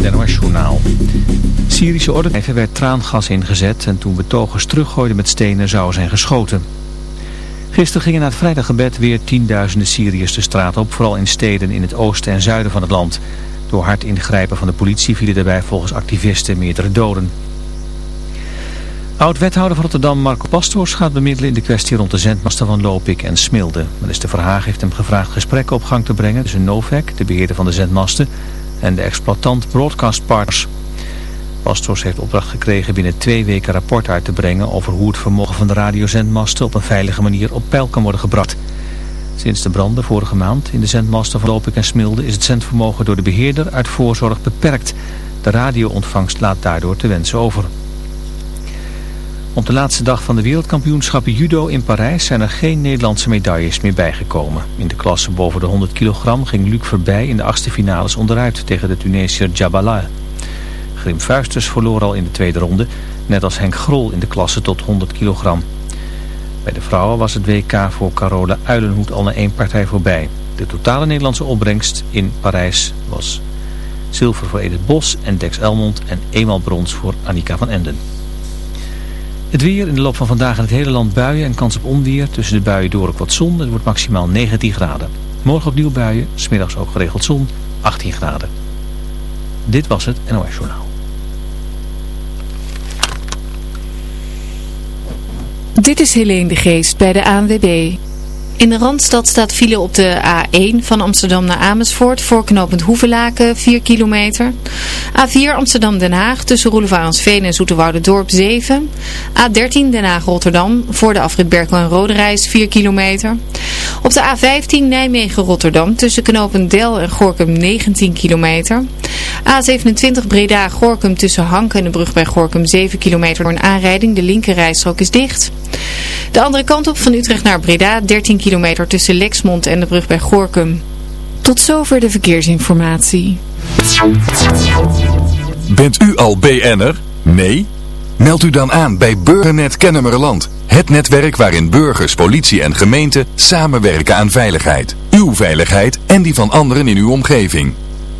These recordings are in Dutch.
met NOS Journaal. Syrische orde werd traangas ingezet en toen betogers teruggooiden met stenen zouden zijn geschoten. Gisteren gingen na het vrijdaggebed weer tienduizenden Syriërs de straat op, vooral in steden in het oosten en zuiden van het land. Door hard ingrijpen van de politie vielen daarbij volgens activisten meerdere doden. Oud-wethouder van Rotterdam Marco Pastors gaat bemiddelen in de kwestie rond de zendmasten van Lopik en Smilde. Minister Verhaag heeft hem gevraagd gesprekken op gang te brengen tussen Novak, de beheerder van de zendmasten, en de exploitant Broadcast Partners. Pastors heeft opdracht gekregen binnen twee weken rapport uit te brengen over hoe het vermogen van de radiozendmasten op een veilige manier op peil kan worden gebracht. Sinds de branden vorige maand in de zendmasten van Lopik en Smilde is het zendvermogen door de beheerder uit voorzorg beperkt. De radioontvangst laat daardoor te wensen over. Op de laatste dag van de wereldkampioenschappen judo in Parijs zijn er geen Nederlandse medailles meer bijgekomen. In de klasse boven de 100 kilogram ging Luc voorbij in de achtste finales onderuit tegen de Tunesiër Jabala. Grim Fuisters verloor al in de tweede ronde, net als Henk Grol in de klasse tot 100 kilogram. Bij de vrouwen was het WK voor Carole Uilenhoed al na één partij voorbij. De totale Nederlandse opbrengst in Parijs was zilver voor Edith Bos en Dex Elmond en eenmaal brons voor Annika van Enden. Het weer in de loop van vandaag in het hele land buien en kans op onweer. Tussen de buien door ook wat zon. Het wordt maximaal 19 graden. Morgen opnieuw buien, smiddags ook geregeld zon, 18 graden. Dit was het NOS Journaal. Dit is Helene de Geest bij de ANWB. In de Randstad staat file op de A1 van Amsterdam naar Amersfoort voor knooppunt Hoevelaken 4 kilometer. A4 Amsterdam-Den Haag tussen Roelevarensveen en Dorp 7. A13 Den Haag-Rotterdam voor de afrit Berkel en Roderijs 4 kilometer. Op de A15 Nijmegen-Rotterdam tussen knooppunt Del en Gorkum 19 kilometer. A27 Breda-Gorkum tussen Hank en de brug bij Gorkum 7 kilometer door een aanrijding. De linkerrijstrook is dicht. De andere kant op van Utrecht naar Breda 13 kilometer tussen Lexmond en de brug bij Gorkum. Tot zover de verkeersinformatie. Bent u al BN'er? Nee? Meld u dan aan bij Burgernet Kennemerland. Het netwerk waarin burgers, politie en gemeente samenwerken aan veiligheid. Uw veiligheid en die van anderen in uw omgeving.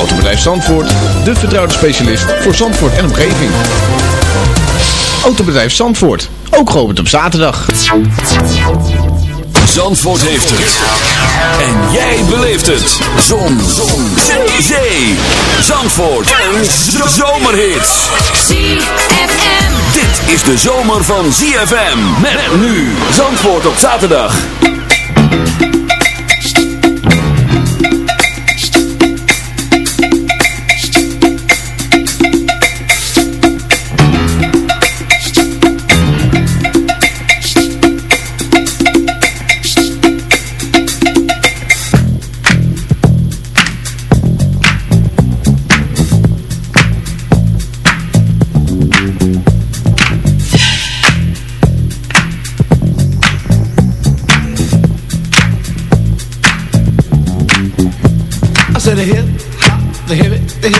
Autobedrijf Zandvoort, de vertrouwde specialist voor Zandvoort en omgeving. Autobedrijf Zandvoort, ook geopend op zaterdag. Zandvoort heeft het. En jij beleeft het. Zon. Zon. Zee. Zee. Zandvoort. Een zomerhit. ZFM. Dit is de zomer van ZFM. Met nu. Zandvoort op zaterdag.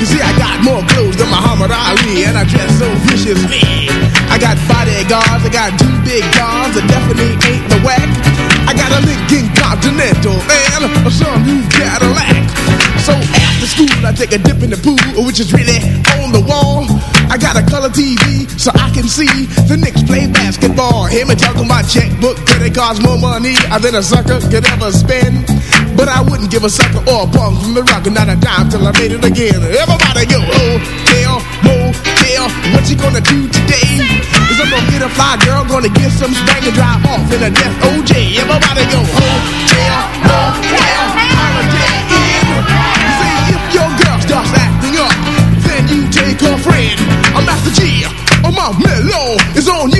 You see, I got more clothes than Muhammad Ali, and I dress so viciously. I got bodyguards, I got two big guns, that definitely ain't the whack. I got a Lincoln Continental and a new Cadillac. So after school, I take a dip in the pool, which is really on the wall. I got a color TV so I can see the Knicks play basketball. Hear me talking my checkbook, cause it costs more money than a sucker could ever spend. But I wouldn't give a sucker or a bum from the rock, and not a dime till I made it again. Everybody go, oh, hotel, motel, oh, what you gonna do today? Is I'm gonna get a fly girl, gonna get some spank and drive off in a death OJ. Everybody go, oh, hotel, motel, holiday in. See if your girl starts acting up, then you take her friend. I'm Master G. Oh my mellow is on you,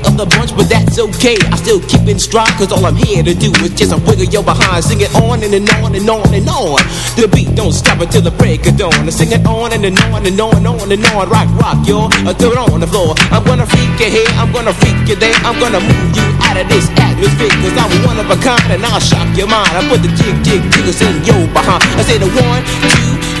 of the bunch, but that's okay. I still keep in stride, cause all I'm here to do is just a wiggle your behind. Sing it on and, and on and on and on. The beat don't stop until the break of dawn. I sing it on and, and on and on and on and on. Rock, rock. I throw it on the floor. I'm gonna freak you here, I'm gonna freak you there. I'm gonna move you out of this atmosphere, cause I'm one of a kind and I'll shock your mind. I put the jig, jig, jiggers in your behind. I say the one, two,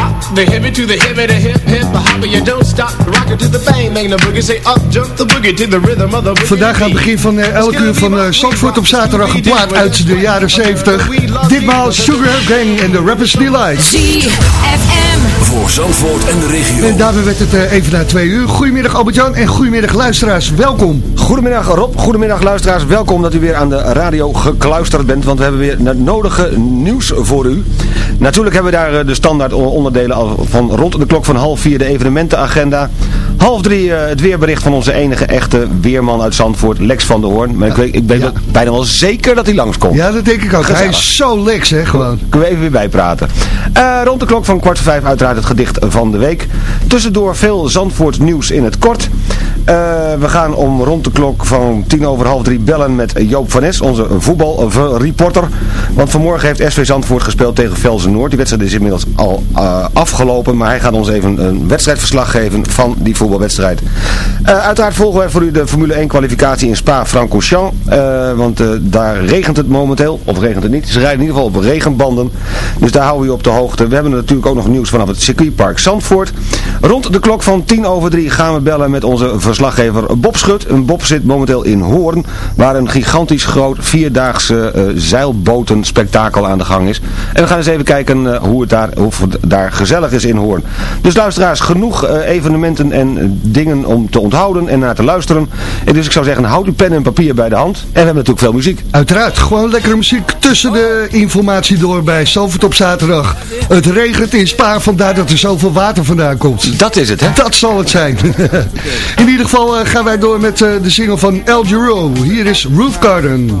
hop, the hippie to the hip, hip, the hopper. You don't stop, rock it to the bang, bang the boogie. Say up, jump the boogie to the rhythm of the boogie. Vandaag aan het begin van uh, elk uur van uh, Zandvoort op zaterdag een plaat uit de jaren 70. Ditmaal Sugar Gang en de Rappers Delight. ZFM. Voor Zandvoort en de regio. En daarmee werd het uh, even na twee uur. Goedemiddag Albert-Jan en goedemiddag luisteraars. Welkom. Goedemiddag Rob, goedemiddag luisteraars. Welkom dat u weer aan de radio gekluisterd bent, want we hebben weer het nodige nieuws voor u. Natuurlijk hebben we daar de standaard onderdelen van rond de klok van half vier de evenementenagenda. Half drie het weerbericht van onze enige echte weerman uit Zandvoort, Lex van der Hoorn. Maar ik, weet, ik ben ja. bijna wel zeker dat hij langskomt. Ja, dat denk ik ook. Gezellig. Hij is zo Lex, hè, gewoon. Kunnen we even weer bijpraten. Uh, rond de klok van kwart voor vijf uiteraard het gedicht van de week. Tussendoor veel Zandvoort nieuws in het kort. Uh, we gaan om rond de klok van tien over half drie bellen met Joop van Nes, onze voetbalreporter. Want vanmorgen heeft SV Zandvoort gespeeld tegen Velzen Noord. Die wedstrijd is inmiddels al afgelopen, maar hij gaat ons even een wedstrijdverslag geven van die voetbalwedstrijd. Uh, uiteraard volgen wij voor u de Formule 1 kwalificatie in Spa-Francorchamps. want daar regent het momenteel, of regent het niet. Ze rijden in ieder geval op regenbanden. Dus daar houden we u op de hoogte. We hebben natuurlijk ook nog nieuws vanaf het circuitpark Zandvoort. Rond de klok van tien over drie gaan we bellen met onze verslaggever Bob Schut. En Bob zit momenteel in Hoorn, waar een gigantisch groot vierdaagse uh, zeilbotenspektakel aan de gang is. En we gaan eens even kijken uh, hoe, het daar, hoe het daar gezellig is in Hoorn. Dus luisteraars, genoeg uh, evenementen en dingen om te onthouden en naar te luisteren. En dus ik zou zeggen, houd uw pen en papier bij de hand. En we hebben natuurlijk veel muziek. Uiteraard, gewoon lekkere muziek tussen de informatie door bij Zalvoort op zaterdag. Het regent in Spa, vandaar dat er zoveel water vandaan komt. Dat is het, hè? Dat zal het zijn. in ieder geval uh, gaan wij door met uh, de single van El Giro. Hier is Roof Garden.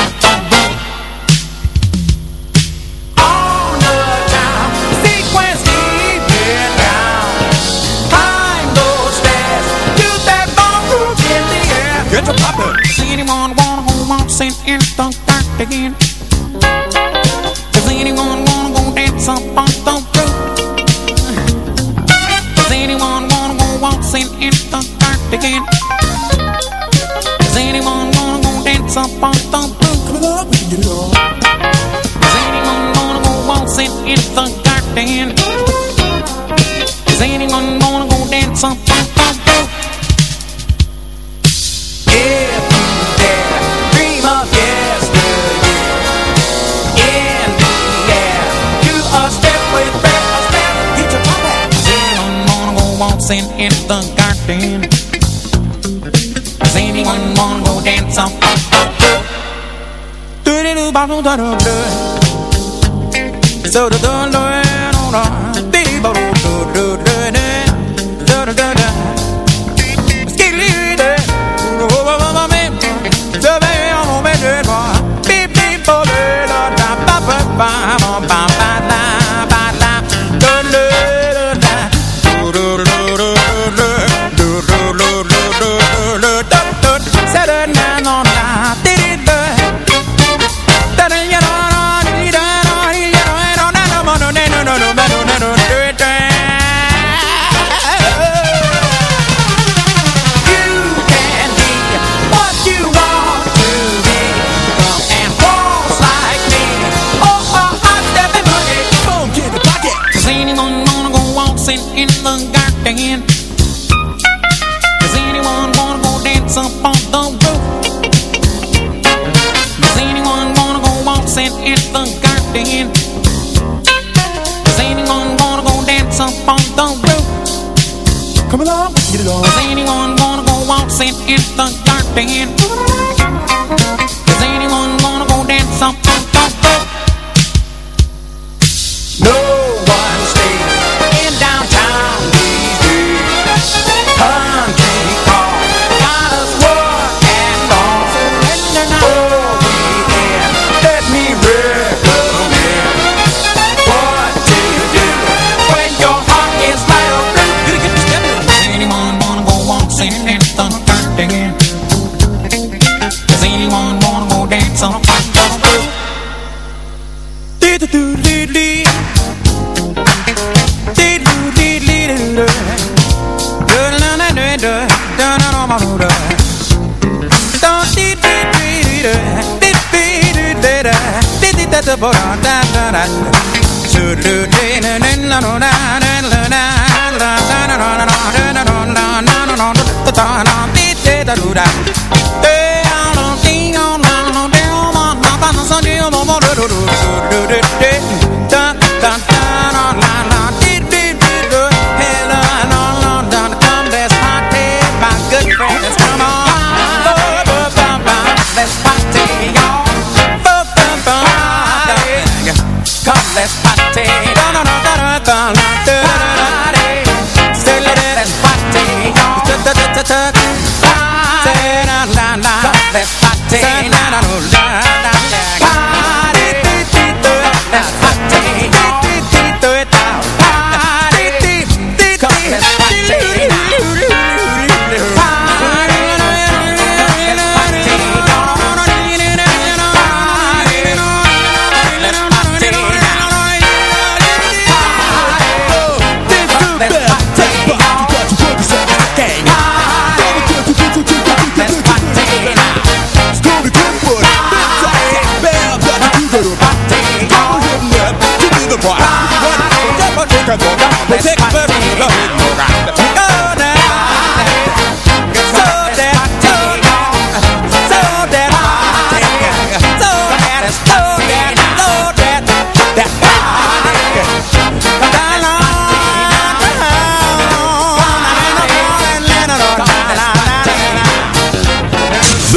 anyone wanna go waltzing in the dark again? Does anyone wanna go dance up on the roof? Does anyone wanna go waltzing in the dark again? Does anyone wanna go dance up on the roof? Come on, we get. Does anyone wanna go waltzing in the dark again? Does anyone wanna go dance up on in the garden. Does anyone wanna go dance on? Do do do do do do. So do do do do do.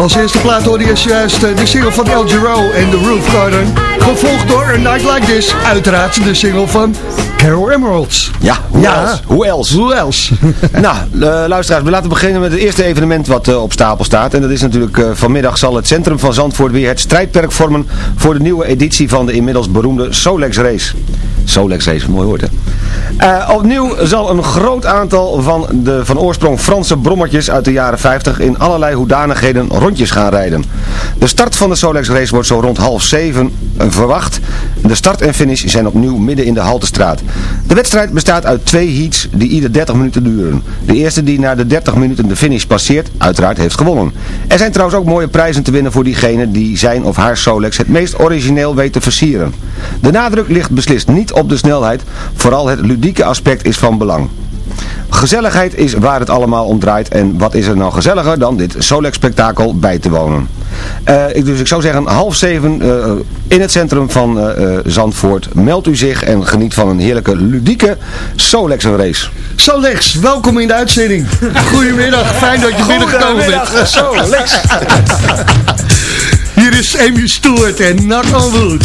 Als eerste plaat hoorde je juist eh, de single van El Giro en The Roof Garden. Gevolgd door A Night Like This. Uiteraard de single van Carol Emeralds. Ja, hoe Ja. else? Hoe else? Hoe else? nou, eh, luisteraars, we laten beginnen met het eerste evenement wat eh, op stapel staat. En dat is natuurlijk vanmiddag zal het centrum van Zandvoort weer het strijdperk vormen voor de nieuwe editie van de inmiddels beroemde Solex Race. Solex Race, mooi woord hè. Eh, opnieuw zal een groot aantal van de van oorsprong Franse brommertjes uit de jaren 50 in allerlei hoedanigheden rondjes gaan rijden. De start van de Solex Race wordt zo rond half zeven verwacht. De start en finish zijn opnieuw midden in de Haltestraat. De wedstrijd bestaat uit twee heats die ieder 30 minuten duren. De eerste die na de 30 minuten de finish passeert, uiteraard heeft gewonnen. Er zijn trouwens ook mooie prijzen te winnen voor diegene die zijn of haar Solex het meest origineel weet te versieren. De nadruk ligt beslist niet op de snelheid, vooral het ludieke aspect is van belang. Gezelligheid is waar het allemaal om draait en wat is er nou gezelliger dan dit Solex-spektakel bij te wonen. Eh, ik, dus ik zou zeggen half zeven eh, in het centrum van eh, eh, Zandvoort. Meld u zich en geniet van een heerlijke ludieke Solex race. Solex, welkom in de uitzending. Goedemiddag, fijn dat je binnengekomen bent. Solex. Hier is Amy Stewart en Knock on Wood.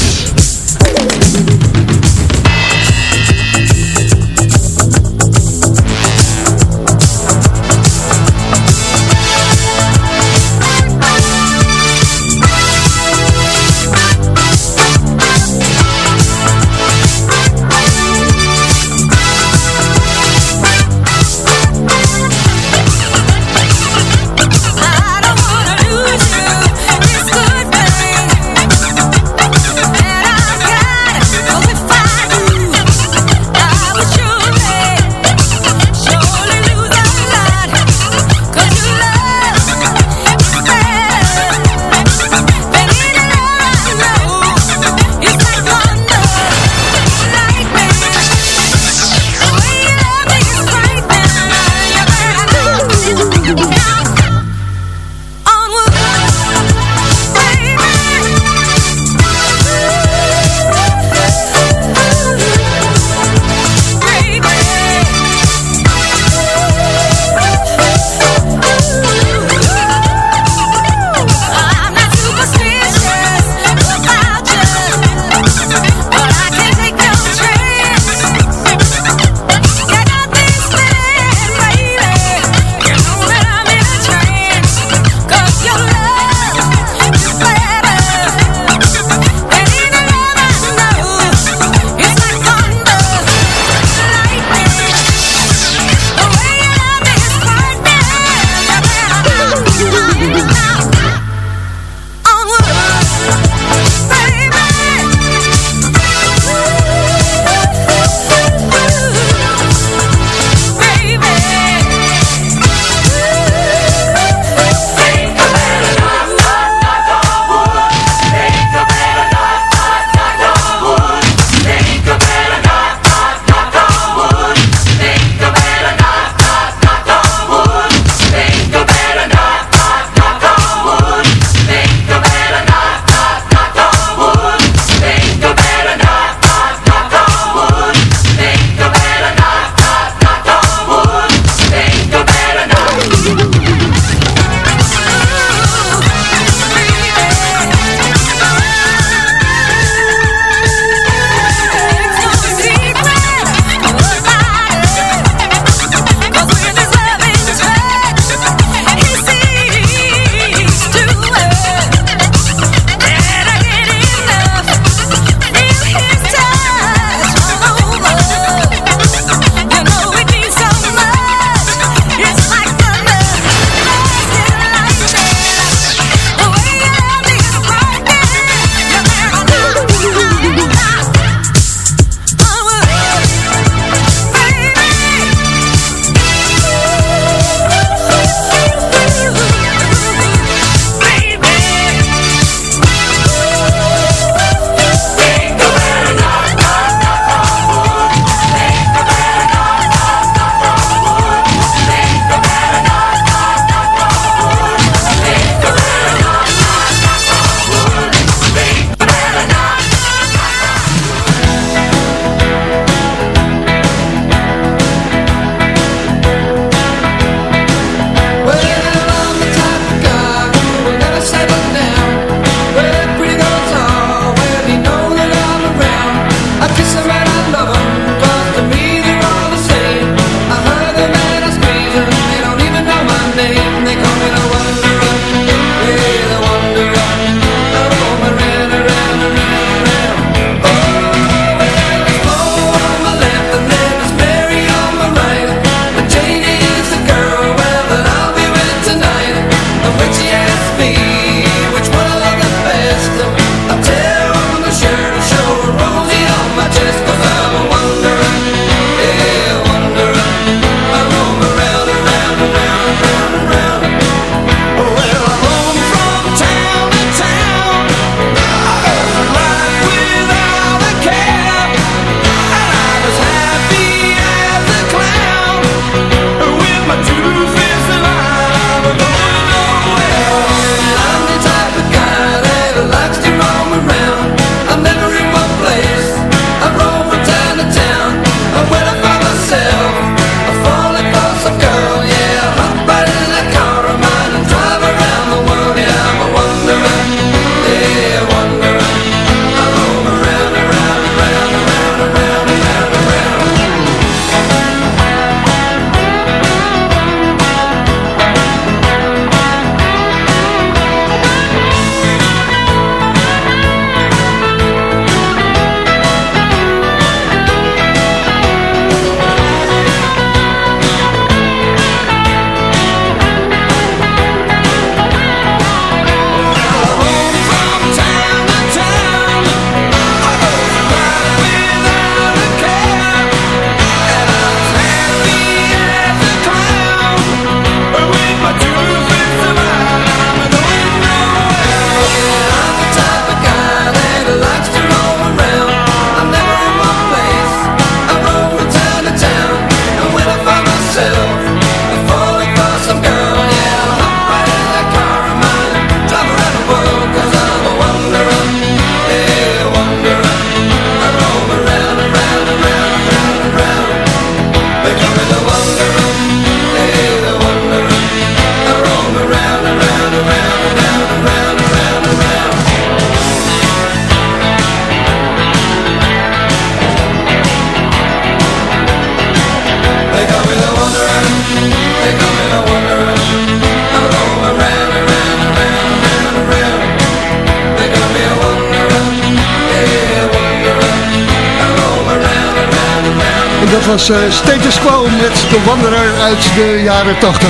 Was eh, Status Quo met de wanderer uit de jaren 80.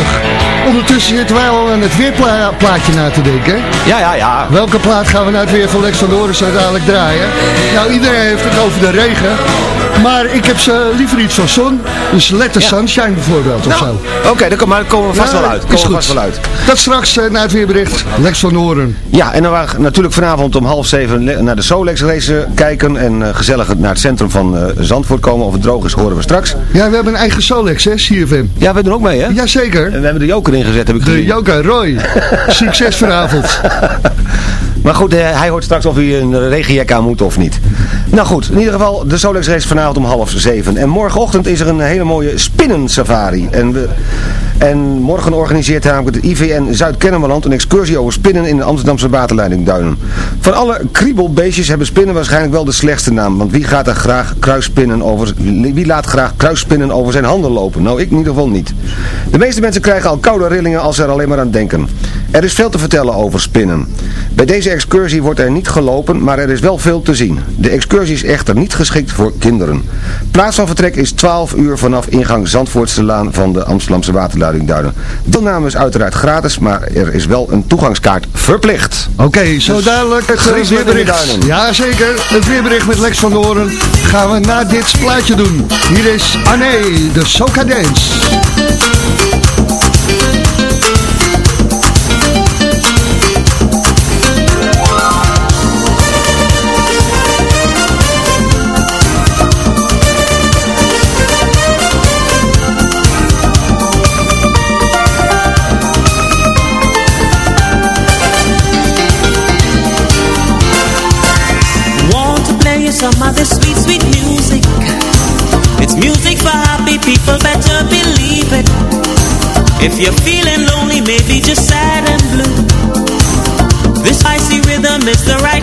Ondertussen zitten wij al aan het weerplaatje na te denken. Ja, ja, ja. Welke plaat gaan we nou het weer van Lex van Doris uiteindelijk draaien? Nou, iedereen heeft het over de regen. Maar ik heb ze liever iets van zon. Dus Let the Sunshine bijvoorbeeld of Nou, zo. Oké, dan kom- maar komen we vast Ja, wel uit. is Komen goed. vast wel uit. Dat straks eh, na het weerbericht. Lex van Horen. Ja, en dan waren we natuurlijk vanavond om half zeven naar de Solex race kijken. En eh, gezellig naar het centrum van eh, Zandvoort komen. Of het droog is, horen we straks. Ja, we hebben een eigen Solex, hè, CFM. Ja, we doen ook mee, hè? Jazeker. En we hebben de joker ingezet, heb ik De gezien. Joka Roy. Succes vanavond. Maar goed, eh, hij hoort straks of hij een regenjek aan moet of niet. Nou goed, in ieder geval de Solex race vanavond om half zeven. En morgenochtend is er een hele mooie spinnensafari. En, en morgen organiseert namelijk het IVN Zuid-Kennemerland een excursie over spinnen in de Amsterdamse waterleidingduinen. Van alle kriebelbeestjes hebben spinnen waarschijnlijk wel de slechtste naam. Want wie gaat er graag kruisspinnen over, wie laat graag kruisspinnen over zijn handen lopen? Nou, ik in ieder geval niet. De meeste mensen krijgen al koude rillingen als ze er alleen maar aan denken. Er is veel te vertellen over spinnen. Bij deze excursie wordt er niet gelopen, maar er is wel veel te zien. De excursie is echter niet geschikt voor kinderen. Plaats van vertrek is 12 uur vanaf ingang Zandvoortselaan van de Amsterdamse waterleidingduinen. Deelname is uiteraard gratis, maar er is wel een toegangskaart verplicht. Oké, zo dadelijk het eh, weerbericht. duinen. Jazeker, het weerbericht met Lex van de Hoorn gaan we na dit plaatje doen. Hier is Anne, de Soca Dance. If you're feeling lonely, maybe just sad and blue. This icy rhythm is the right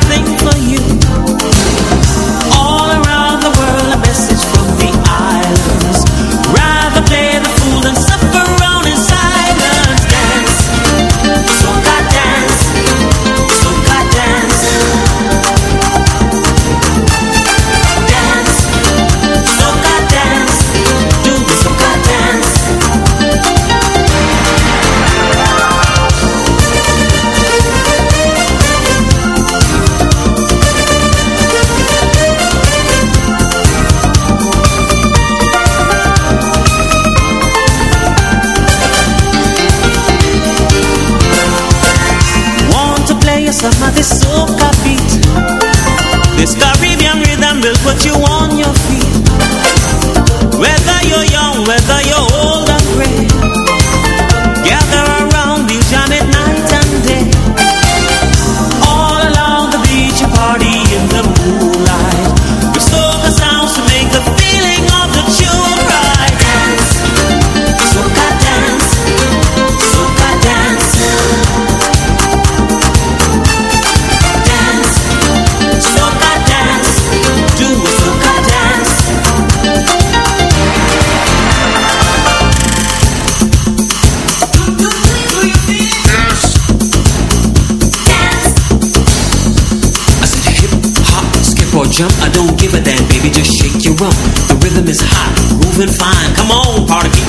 Caribbean rhythm will put you on your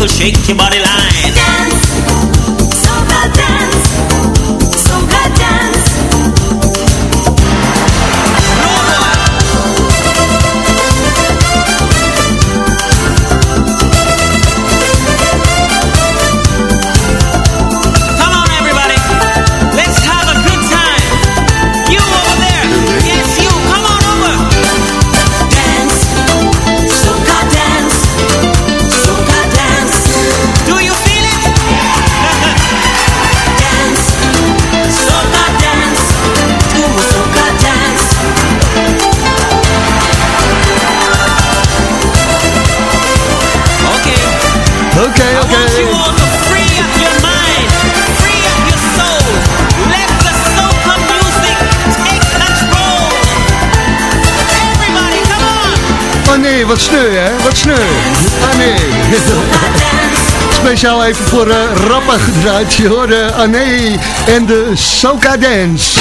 shake your body line. Wat sneu hè, wat sneu. Ah nee. Speciaal even voor uh, Rappa gedraaid. Je hoorde ah nee en de Soca Dance.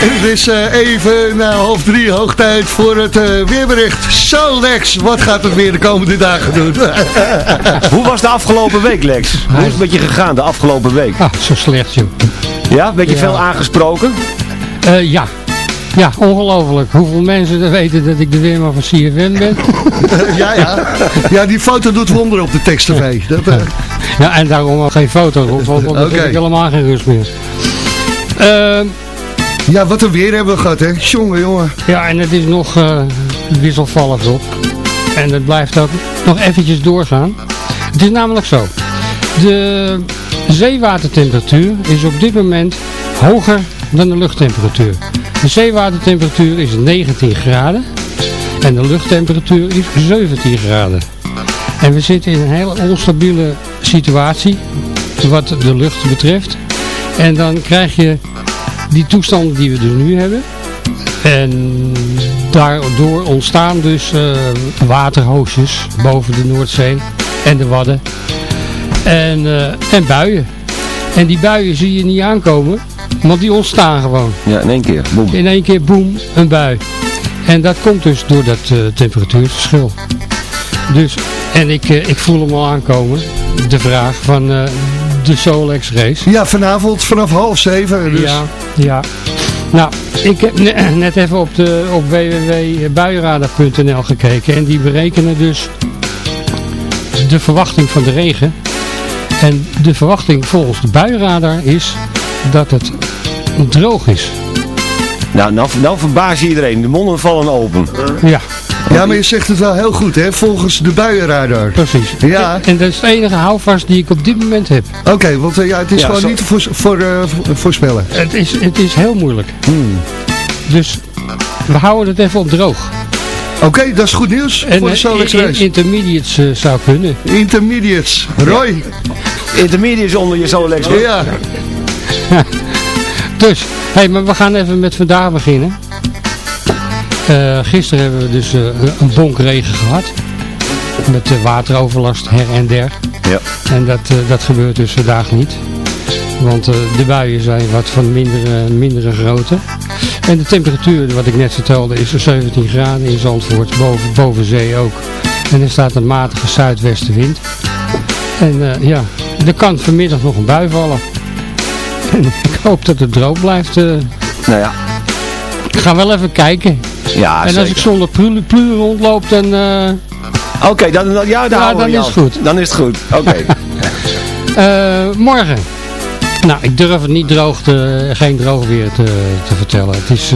En het is eh, even na half drie hoog tijd voor het eh, weerbericht. Zo Lex, wat gaat het weer de komende dagen doen? Hoe was de afgelopen week, Lex? Hoe is het met je gegaan de afgelopen week? Ah, zo slecht, joh. Ja, ben je Ja. veel aangesproken? Eh, ja. Ja, ongelooflijk. Hoeveel mensen er weten dat ik de weerman van CFM ben. ja, ja. Ja, die foto doet wonderen op de tekst-tv. Dat, eh, Ja, en daarom ook geen foto want dan Oké. heb ik helemaal geen rust meer. Ehm, ja, wat een weer hebben we gehad, hè? Jongen, jongen. ja, en het is nog eh wisselvallig op. En het blijft ook nog eventjes doorgaan. Het is namelijk zo. De zeewatertemperatuur is op dit moment hoger dan de luchttemperatuur. De zeewatertemperatuur is 19 graden. En de luchttemperatuur is 17 graden. En we zitten in een hele onstabiele situatie wat de lucht betreft. En dan krijg je die toestanden die we er nu hebben. En daardoor ontstaan dus eh, waterhoosjes boven de Noordzee en de Wadden. En, eh, en buien. En die buien zie je niet aankomen, want die ontstaan gewoon. Ja, in één keer. Boem. In één keer boem, een bui. En dat komt dus door dat eh, temperatuurverschil. Dus, en ik, eh, ik voel hem al aankomen. De vraag van eh, de Solex race. Ja, vanavond vanaf half zeven. Dus. Ja, ja. Nou, ik heb ne- net even op, de, op www.buienradar.nl gekeken. En die berekenen dus de verwachting van de regen. En de verwachting volgens de buienradar is dat het droog is. Nou, nou, nou verbaas je iedereen. De monden vallen open. Ja. Ja, maar je zegt het wel heel goed, hè? Volgens de buienradar. Precies. Ja. En dat is het enige houvast die ik op dit moment heb. Oké, want eh, ja, het is Ja, gewoon zo- niet te voor, voor, eh, voor- voorspellen. Het is, het is heel moeilijk. Dus we houden het even op droog. Oké, dat is goed nieuws En voor de eh, Solex in- Race. intermediates zou kunnen. Intermediates. Roy. Intermediates onder je Solex. Ja. Dus, hey, maar we gaan even met vandaag beginnen. Eh, gisteren hebben we dus eh, een bonk regen gehad. Met eh, wateroverlast her en der. Ja. En dat, dat gebeurt dus vandaag niet. Want de buien zijn wat van mindere, mindere grootte. En de temperatuur, wat ik net vertelde, is 17 graden in Zandvoort. Boven, boven zee ook. En er staat een matige zuidwestenwind. En ja, er kan vanmiddag nog een bui vallen. Ik hoop dat het droog blijft. eh. Nou ja. Ik ga wel even kijken. Ja, en als zeker. ik zonder pluren rondloop, dan... eh, Oké, dan, dan, ja, dan, Ja, dan is het goed. Dan is het goed. Oké. Eh, morgen. Nou, ik durf het niet droog te, geen droog weer te, te vertellen. Het is,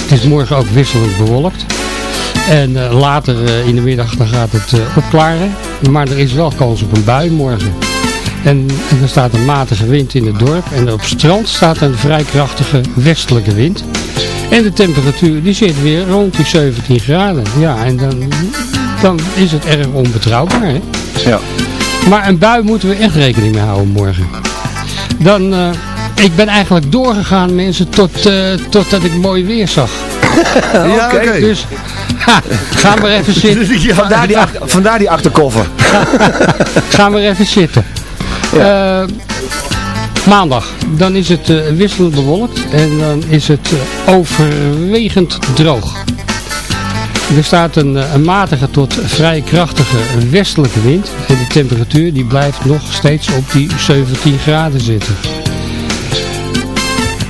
het is morgen ook wisselend bewolkt. En later in de middag dan gaat het opklaren. Maar er is wel kans op een bui morgen. En, en er staat een matige wind in het dorp. En op het strand staat een vrij krachtige westelijke wind. En de temperatuur die zit weer rond die 17 graden. Ja, en dan, dan is het erg onbetrouwbaar. Hè? Ja. Maar een bui moeten we echt rekening mee houden morgen. Dan, eh, ik ben eigenlijk doorgegaan mensen tot, eh, totdat ik mooi weer zag. Ja, oké. Dus ha, ga maar even zitten. Ja, Vandaar die, achter- vandaar die achterkoffer. Ga maar even zitten. Eh, maandag, dan is het eh, wisselend bewolkt en dan is het eh, overwegend droog. Er staat een, een matige tot vrij krachtige westelijke wind en de temperatuur die blijft nog steeds op die 17 graden zitten.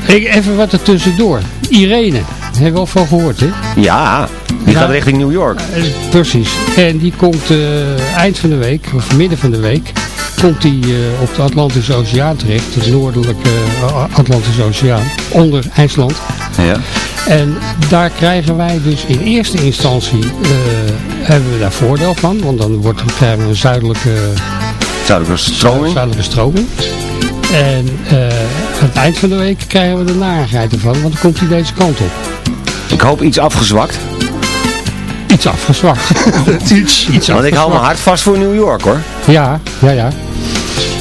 Ik, even wat er tussendoor. Irene, hebben we al van gehoord hè? Ja, die gaat richting New York. Precies. En die komt eh, eind van de week, of midden van de week, komt die eh, op de Atlantische Oceaan terecht. Het noordelijke eh, Atlantische Oceaan, onder IJsland. Ja. En daar krijgen wij dus in eerste instantie, eh, hebben we daar voordeel van. Want dan wordt, krijgen we een zuidelijke, Zuidelijke stroming. zuidelijke stroming. En aan het eind van de week krijgen we de narigheid ervan, want dan komt hij deze kant op. Ik hoop iets afgezwakt. Iets afgezwakt. Iets. Iets Want ik hou me hard vast voor New York hoor. Ja, ja, ja.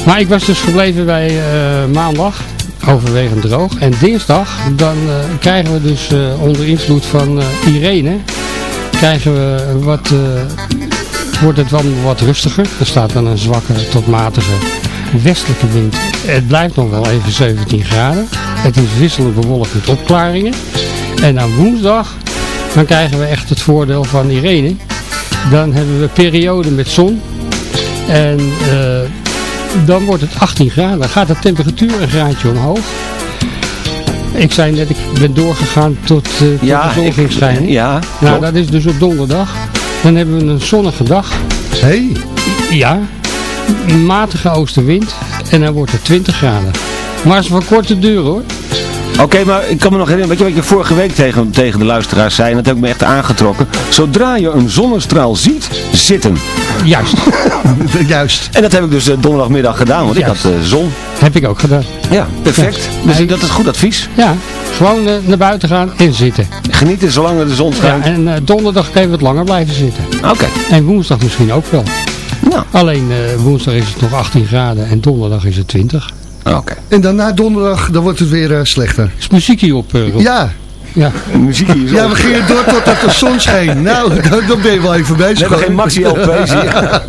Maar ik was dus gebleven bij eh, maandag, overwegend droog. En dinsdag, dan eh, krijgen we dus eh, onder invloed van eh, Irene, krijgen we wat, eh, wordt het wel wat rustiger. Er staat dan een zwakke tot matige westelijke wind. Het blijft nog wel even 17 graden. Het is wisselend bewolkt met opklaringen. En aan woensdag, dan krijgen we echt het voordeel van Irene. Dan hebben we periode met zon. En eh, dan wordt het 18 graden. Dan gaat de temperatuur een graadje omhoog. Ik zei net, ik ben doorgegaan tot, eh, tot Ja, de zon ik- ging schijnen. ja, Nou, dat is dus op donderdag. Dan hebben we een zonnige dag. Hey. Ja, een matige oostenwind en dan wordt het 20 graden. Maar het is van korte duur hoor. Oké, maar ik kan me nog herinneren, weet je wat je vorige week tegen, tegen de luisteraars zei, en dat heb ik me echt aangetrokken. Zodra je een zonnestraal ziet, zitten. Juist. Juist. En dat heb ik dus eh, donderdagmiddag gedaan, want Juist. ik had eh, zon. Heb ik ook gedaan. Ja, perfect. Ja. Dus dat is goed advies. Ja, gewoon eh, naar buiten gaan en zitten. Genieten zolang de zon Ja, schijnt. en eh, donderdag kan je wat langer blijven zitten. Oké. En woensdag misschien ook wel. Nou. Alleen eh, woensdag is het nog 18 graden en donderdag is het 20. Oké. En dan na donderdag, dan wordt het weer eh, slechter. Is muziek hierop, eh Rob? Ja. Ja. Muziek hier is Ja, op. we gingen door totdat de zon scheen. Nou, dan, dan ben je wel even bezig. We hebben geen maxi LP's hier.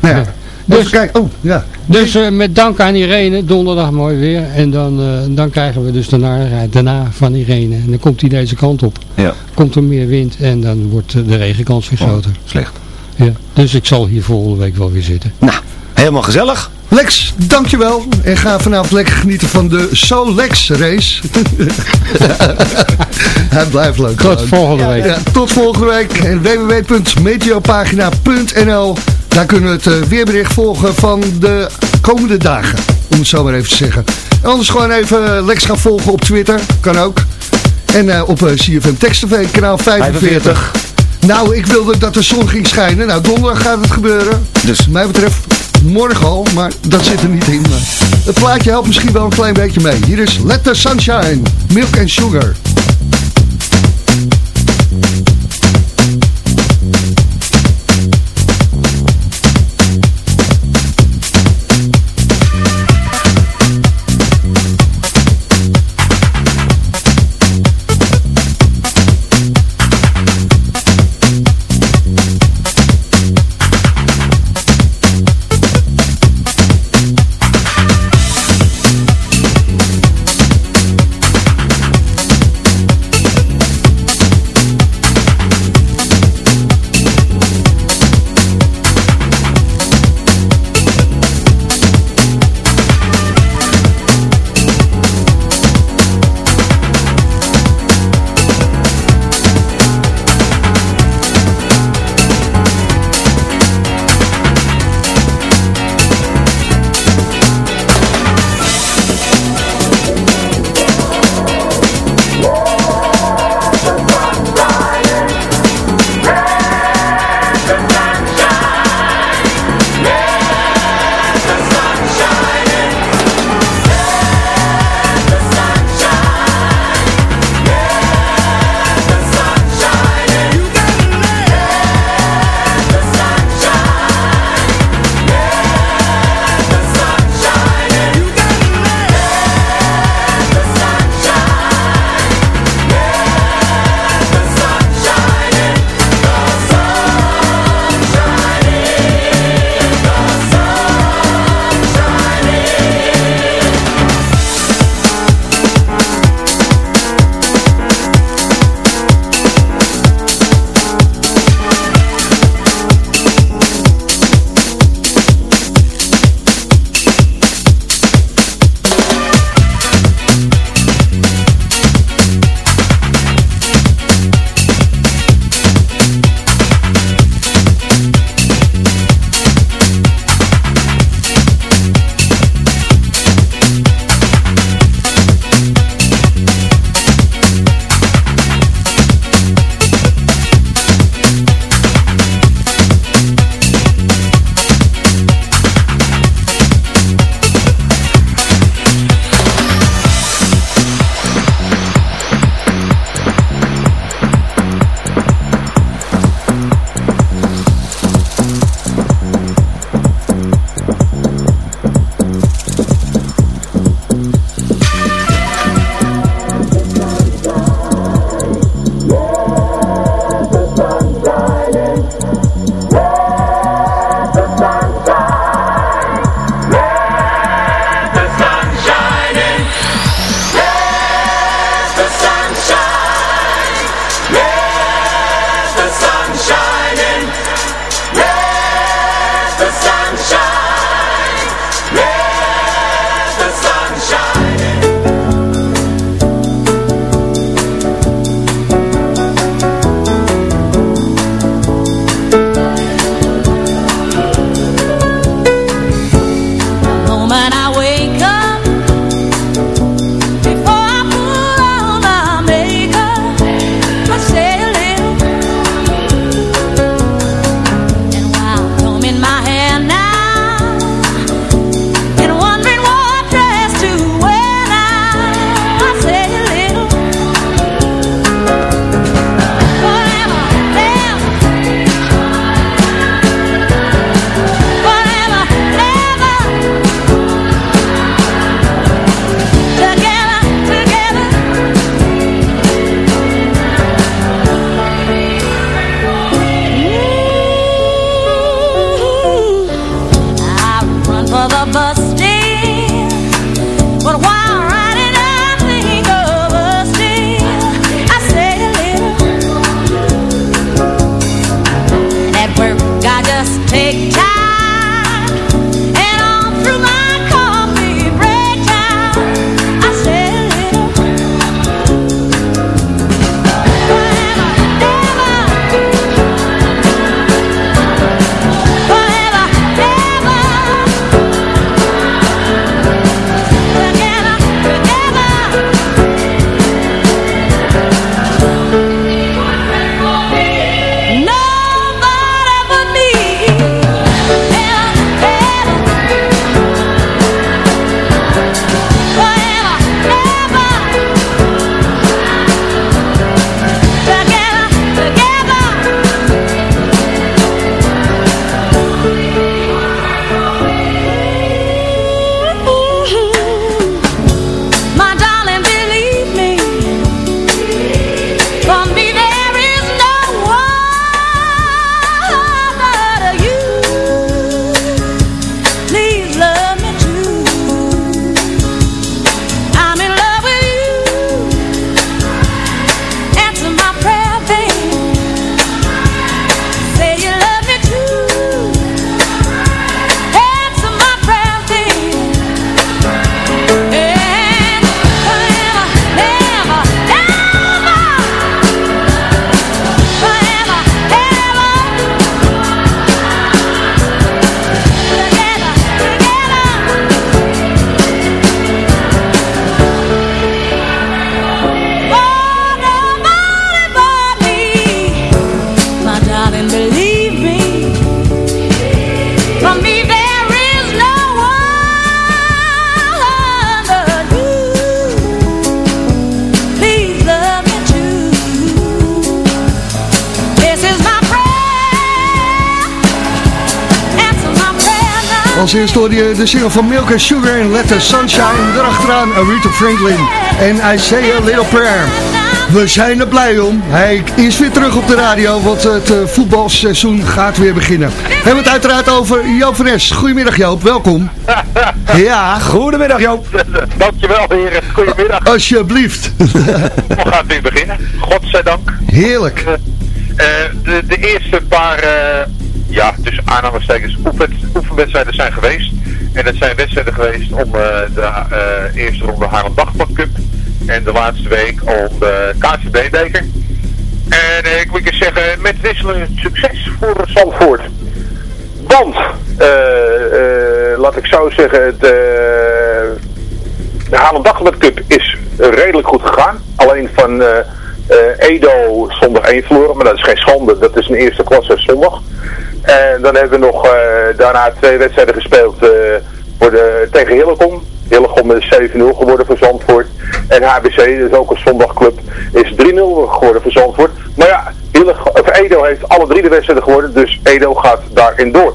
Nou ja. Dus- Even kijken. Oh, ja. Dus eh, met dank aan Irene, donderdag mooi weer. En dan, eh, dan krijgen we dus daarna, daarna van Irene. En dan komt hij deze kant op. Ja. Komt er meer wind en dan wordt eh, de regenkans weer groter. Slecht. Ja. Dus ik zal hier volgende week wel weer zitten. Nou, helemaal gezellig. Lex, dankjewel. En ga vanavond lekker genieten van de Solex race. Hij blijft leuk. Tot gewoon. volgende week. Ja, tot volgende week. En www.meteopagina.nl Daar kunnen we het eh, weerbericht volgen van de komende dagen. Om het zo maar even te zeggen. En anders gewoon even eh, Lex gaan volgen op Twitter. Kan ook. En eh, op CFM Text TV, kanaal 45. 45. Nou, ik wilde dat de zon ging schijnen. Nou, donderdag gaat het gebeuren. Dus Wat mij betreft morgen al, maar dat zit er niet in. Het plaatje helpt misschien wel een klein beetje mee. Hier is Let the Sunshine, Milk and Sugar. Als eerste hoor je de single van Milk and Sugar en Let the Sunshine. Daarachteraan Aretha Franklin en I Say a Little Prayer. We zijn er blij om. Hij is weer terug op de radio, want het uh, voetbalseizoen gaat weer beginnen. We hebben het uiteraard over Joop van Es. Goedemiddag Joop, welkom. Ja. Goedemiddag Joop. Dankjewel heren, goedemiddag. Alsjeblieft. We gaan weer beginnen, godzijdank. Heerlijk. Uh, de, de, eerste paar, uh, ja, tussen aanhalingstekens, oefenwedstrijden zijn geweest. En dat zijn wedstrijden geweest om de eerste ronde Haarlem Dagblad Cup. En de laatste week om de KCB-beker. En uh, ik moet je zeggen, met wisselend succes voor Zandvoort. Want, uh, uh, laat ik zo zeggen, het, de Haarlem Dagblad Cup is redelijk goed gegaan. Alleen van Edo zondag 1 verloren, maar dat is geen schande. Dat is een eerste klasse zondag. En dan hebben we nog daarna twee wedstrijden gespeeld voor de, tegen Hillecom. Hillegom is 7-0 geworden voor Zandvoort. En HBC, is ook een zondagclub, is 3-0 geworden voor Zandvoort. Maar ja, of Edo heeft alle drie de wedstrijden geworden, dus Edo gaat daarin door.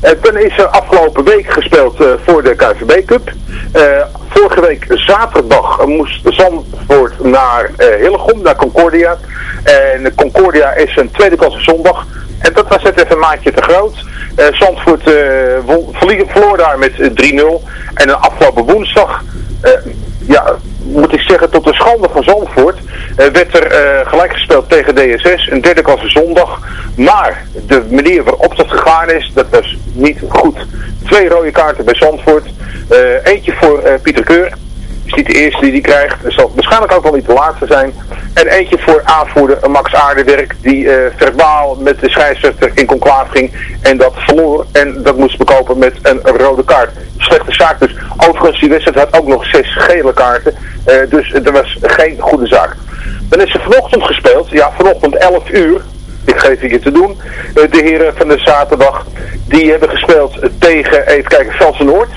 En toen is er afgelopen week gespeeld voor de KVB Cup. Vorige week zaterdag moest Zandvoort naar Hillegom, naar Concordia. En Concordia is een tweede klasse zondag. En dat was net even een maatje te groot. Uh, Zandvoort uh, verloor daar met 3-0. En de afgelopen woensdag, ja, moet ik zeggen, tot de schande van Zandvoort, werd er gelijk gespeeld tegen DSS, een derde klasse zondag. Maar de manier waarop dat gegaan is, dat was niet goed. Twee rode kaarten bij Zandvoort. eentje voor Pieter Keur is niet de eerste die die krijgt. Zal waarschijnlijk ook wel niet de laatste zijn. En eentje voor aanvoerder Max Aardewerk. Die uh, verbaal met de scheidsrechter in conclave ging. En dat verloor. En dat moest bekopen met een rode kaart. Slechte zaak dus. Overigens, die wedstrijd had ook nog zes gele kaarten. Uh, dus er was geen goede zaak. Dan is er vanochtend gespeeld. Ja, vanochtend 11 uur. Ik geef je te doen. Uh, de heren van de zaterdag. Die hebben gespeeld tegen, even kijken, Velsen Noord.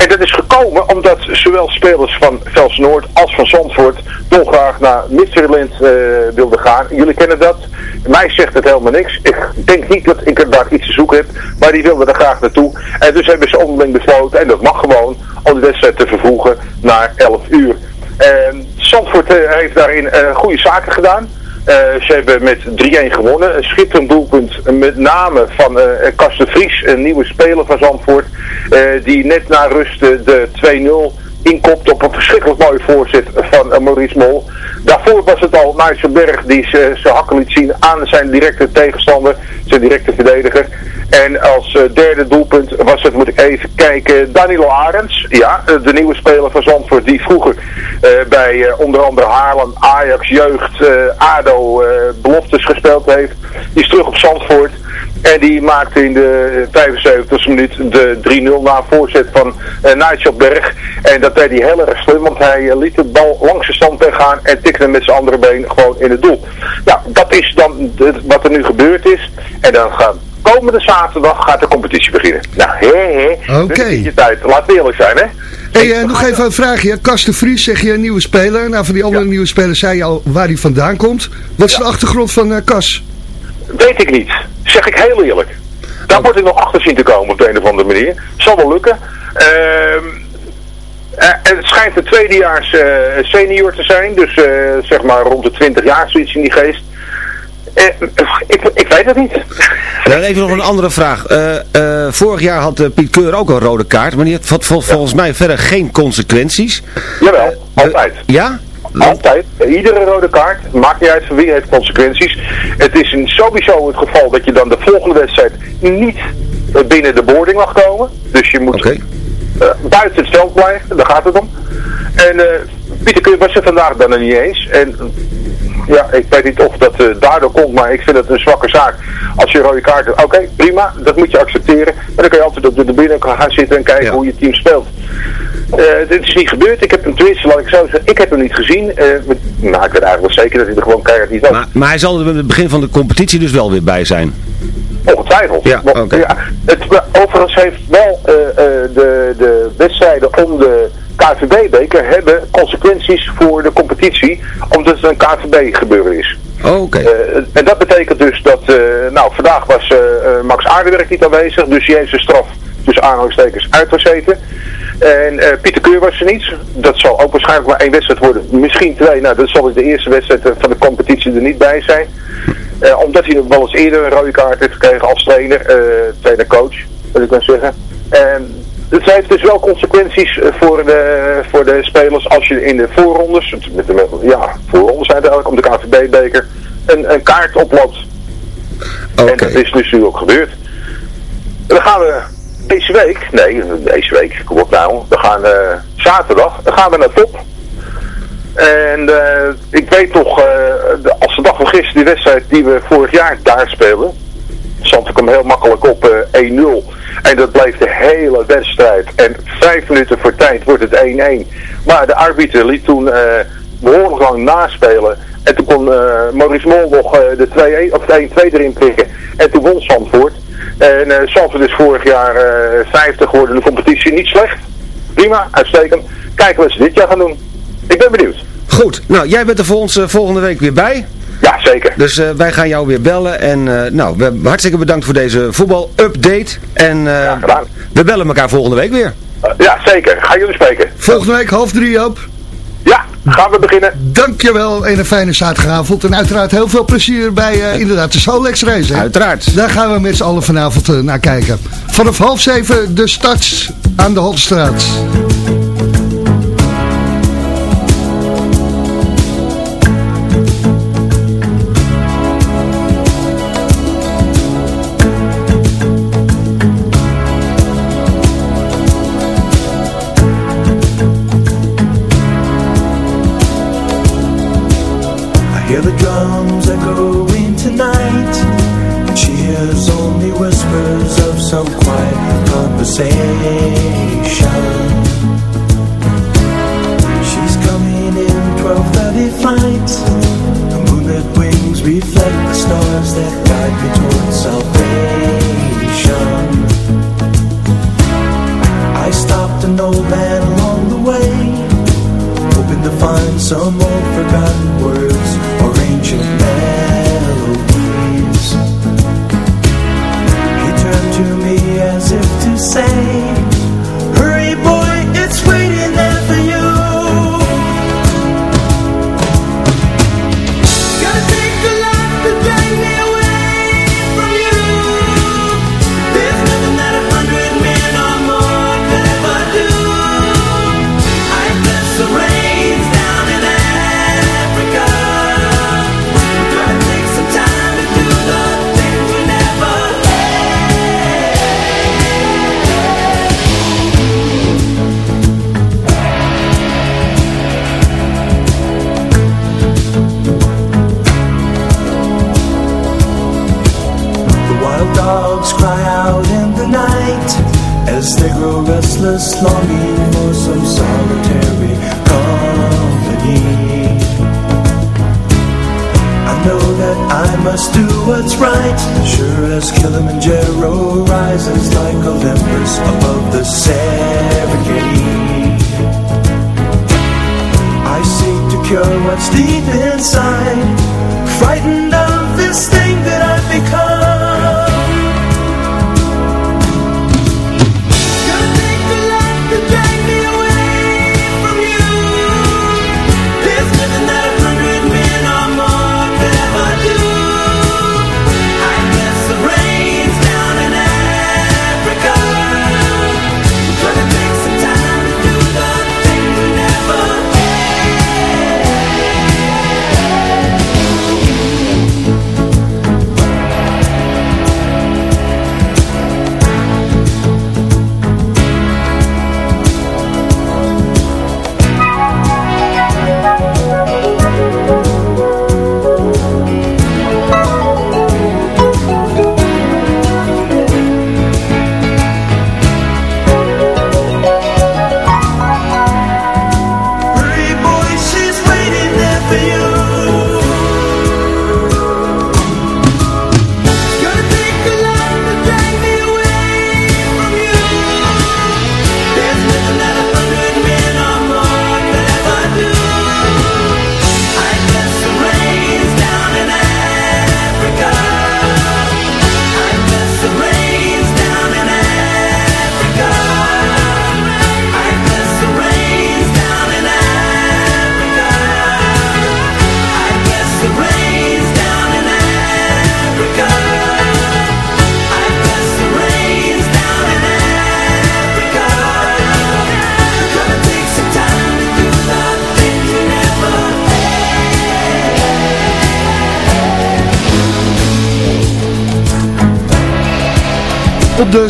En dat is gekomen omdat zowel spelers van Velsnoord als van Zandvoort dolgraag naar Midtjylland uh, wilden gaan. Jullie kennen dat. Mij zegt het helemaal niks. Ik denk niet dat ik er daar iets te zoeken heb, maar die wilden er graag naartoe. En dus hebben ze onderling besloten, en dat mag gewoon, om de wedstrijd te vervoegen naar 11 uur. En Zandvoort uh, heeft daarin uh, goede zaken gedaan. Uh, ze hebben met 3-1 gewonnen. Een schitterend doelpunt met name van uh, Karsten Vries, een nieuwe speler van Zandvoort. Die net na rust de 2-0 inkopt op een verschrikkelijk mooi voorzet van Maurice Mol. Daarvoor was het al Nigel Berg die zijn hakken liet zien aan zijn directe tegenstander, zijn directe verdediger. En als uh, derde doelpunt was het, moet ik even kijken, Danilo Arends. Ja, de nieuwe speler van Zandvoort die vroeger uh, bij onder andere Haarlem, Ajax, Jeugd, ADO beloftes gespeeld heeft. Die is terug op Zandvoort. En die maakte in de 75e minuut de 3-0 na voorzet van uh, Nigel Berg. En dat deed hij heel erg slim, want hij liet de bal langs de stand gaan en tikte met zijn andere been gewoon in het doel. Nou, dat is dan wat er nu gebeurd is. En dan gaat komende zaterdag gaat de competitie beginnen. Nou, hé, hé. Oké. Je tijd. Laat het eerlijk zijn, hè. Hey, uh, nog even een vraagje. Karsten Vries, zeg je een nieuwe speler. Nou, van die andere ja. nieuwe spelers zei je al waar hij vandaan komt. Wat is ja. de achtergrond van uh, Kas? Weet ik niet. Zeg ik heel eerlijk. Daar oh. moet ik nog achter zien te komen op de een of andere manier. Zal wel lukken. Uh, het schijnt een tweedejaars senior te zijn. Dus zeg maar rond de 20 jaar zoiets in die geest. Uh, ik, ik, weet het niet. Dan even nog een andere vraag. Uh, uh, vorig jaar had Piet Keur ook een rode kaart, maar die had vol, volgens mij verder geen consequenties. Jawel, altijd. Ja? Altijd. Iedere rode kaart, maakt niet uit van wie, heeft consequenties. Het is in sowieso het geval dat je dan de volgende wedstrijd niet binnen de boarding mag komen. Dus je moet okay. buiten het veld blijven, daar gaat het om. En Pieter Keur was er vandaag dan nog niet eens. En ja, ik weet niet of dat uh, daardoor komt, maar ik vind het een zwakke zaak. Als je een rode kaart hebt, oké, okay, prima, dat moet je accepteren. Maar dan kan je altijd op de, binnen gaan zitten en kijken ja. hoe je team speelt. Uh, dit is niet gebeurd. Ik heb hem tenminste, laat ik zo zeggen, ik heb hem niet gezien. Uh, nou, ik weet eigenlijk wel zeker dat hij er gewoon keihard niet was. Maar, maar hij zal er bij het begin van de competitie dus wel weer bij zijn. Ongetwijfeld. Ja, okay. ja, het, overigens heeft wel uh, de, de wedstrijden om de KVB-beker hebben consequenties voor de competitie, omdat het een KVB gebeuren is. Oké. Eh, en dat betekent dus dat, eh, nou vandaag was eh, Max Aardenwerk niet aanwezig, dus die heeft zijn straf tussen aanhalingstekens uitgezeten. En Pieter Keur was er niet. Dat zal ook waarschijnlijk maar één wedstrijd worden. Misschien twee. Nou, dat zal in de eerste wedstrijd van de competitie er niet bij zijn. Omdat hij nog wel eens eerder een rode kaart heeft gekregen als trainer, trainer-coach, wil ik maar zeggen. En het heeft dus wel consequenties eh, voor de, voor de spelers als je in de voorrondes, met de, ja, voorrondes zijn het eigenlijk, om de KVB-beker, een, een kaart oploopt. En dat is dus nu ook gebeurd. En dan gaan we deze week, nee, deze week, kom op nou, we gaan eh, zaterdag, dan gaan we naar top. En eh, ik weet nog, eh, de, als de dag van gisteren, die wedstrijd die we vorig jaar daar speelden. Zandvoort kwam heel makkelijk op eh, 1-0. En dat bleef de hele wedstrijd. En vijf minuten voor tijd wordt het 1-1. Maar de arbiter liet toen eh, behoorlijk lang naspelen. En toen kon eh, Maurice Mol nog eh, de 2-1 of de 1-2 erin prikken. En toen won Zandvoort. En eh Zandvoort is vorig jaar eh 50 geworden de competitie. Niet slecht. Prima, uitstekend. Kijken wat ze dit jaar gaan doen. Ik ben benieuwd. Goed, nou jij bent er voor ons eh, volgende week weer bij. Zeker. Dus eh, wij gaan jou weer bellen. En eh, nou, we, hartstikke bedankt voor deze voetbal-update. En eh, we bellen elkaar volgende week weer. Ja, zeker. Gaan jullie spreken. Volgende week half drie, Joop. Ja, gaan we beginnen. Dankjewel en een fijne zaterdagavond. En uiteraard heel veel plezier bij eh, inderdaad de Solex race. Hè? Uiteraard. Daar gaan we met z'n allen vanavond eh, naar kijken. Vanaf half zeven de start aan de Holstraat.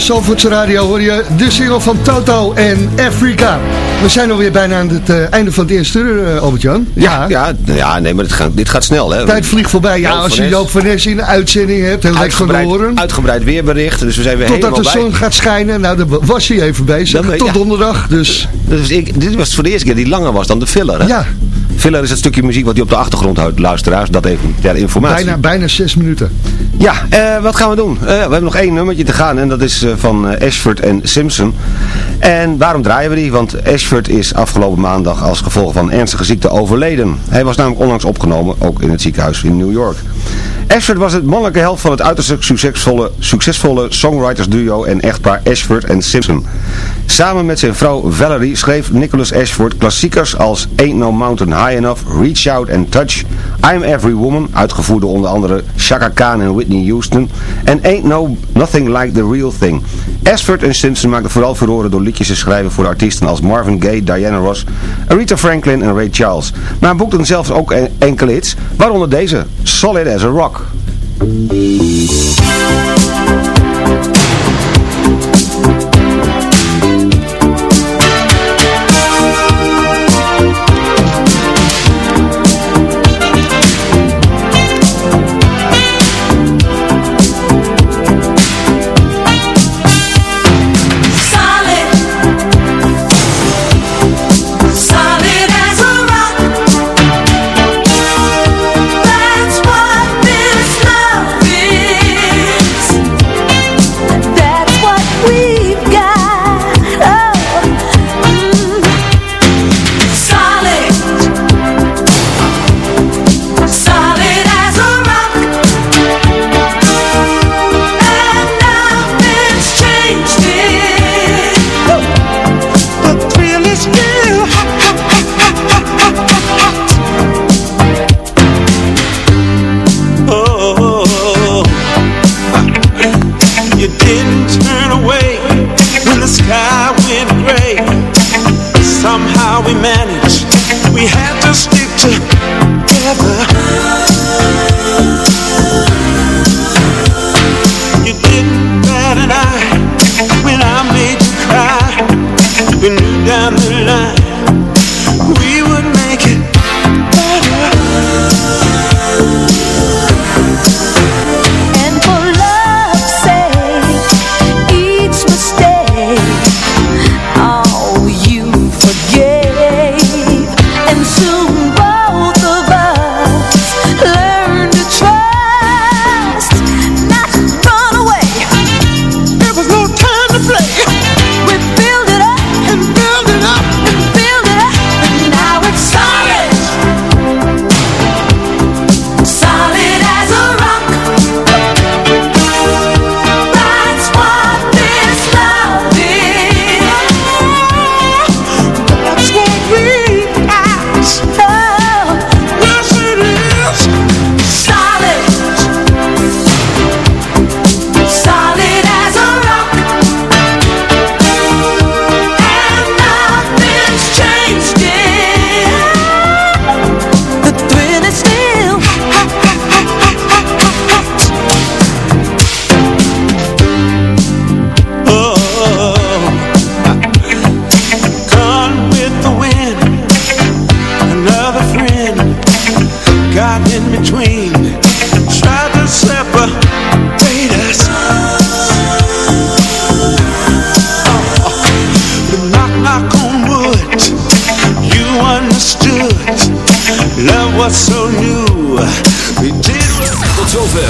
Zalvoortse Radio hoor je de single van Toto en Afrika. We zijn alweer bijna aan het eh, einde van het eerste uur, uh, Albert-Jan. Ja, ja, ja, nee, maar dit gaat, dit gaat snel, hè. Tijd vliegt voorbij. Ja, als je Joop van Nes in de uitzending hebt, heel lekker van horen. Uitgebreid weerbericht, dus we zijn weer Totdat helemaal de zon gaat schijnen, nou, daar was hij even bezig. Dan, Tot ja. donderdag, dus... Dus ik, dit was voor de eerste keer die langer was dan de filler, hè? Ja. Filler is het stukje muziek wat hij op de achtergrond houdt, luisteraars. Dat even ter informatie. Bijna, bijna zes minuten. Ja, eh, wat gaan we doen? Eh, we hebben nog één nummertje te gaan en dat is eh, van Ashford en Simpson. En waarom draaien we die? Want Ashford is afgelopen maandag als gevolg van ernstige ziekte overleden. Hij was namelijk onlangs opgenomen, ook in het ziekenhuis in New York. Ashford was het mannelijke helft van het uiterst succesvolle, succesvolle songwriters duo en echtpaar Ashford en Simpson. Samen met zijn vrouw Valerie schreef Nicholas Ashford klassiekers als Ain't No Mountain High Enough, Reach Out and Touch, I'm Every Woman, uitgevoerd door onder andere Chaka Khan en Whitney Houston, en Ain't No Nothing Like The Real Thing. Ashford en Simpson maakten vooral furoren door liedjes te schrijven voor artiesten als Marvin Gaye, Diana Ross, Aretha Franklin en Ray Charles. Maar boekten zelfs ook en- enkele hits, waaronder deze, Solid as a Rock. 눈감을 나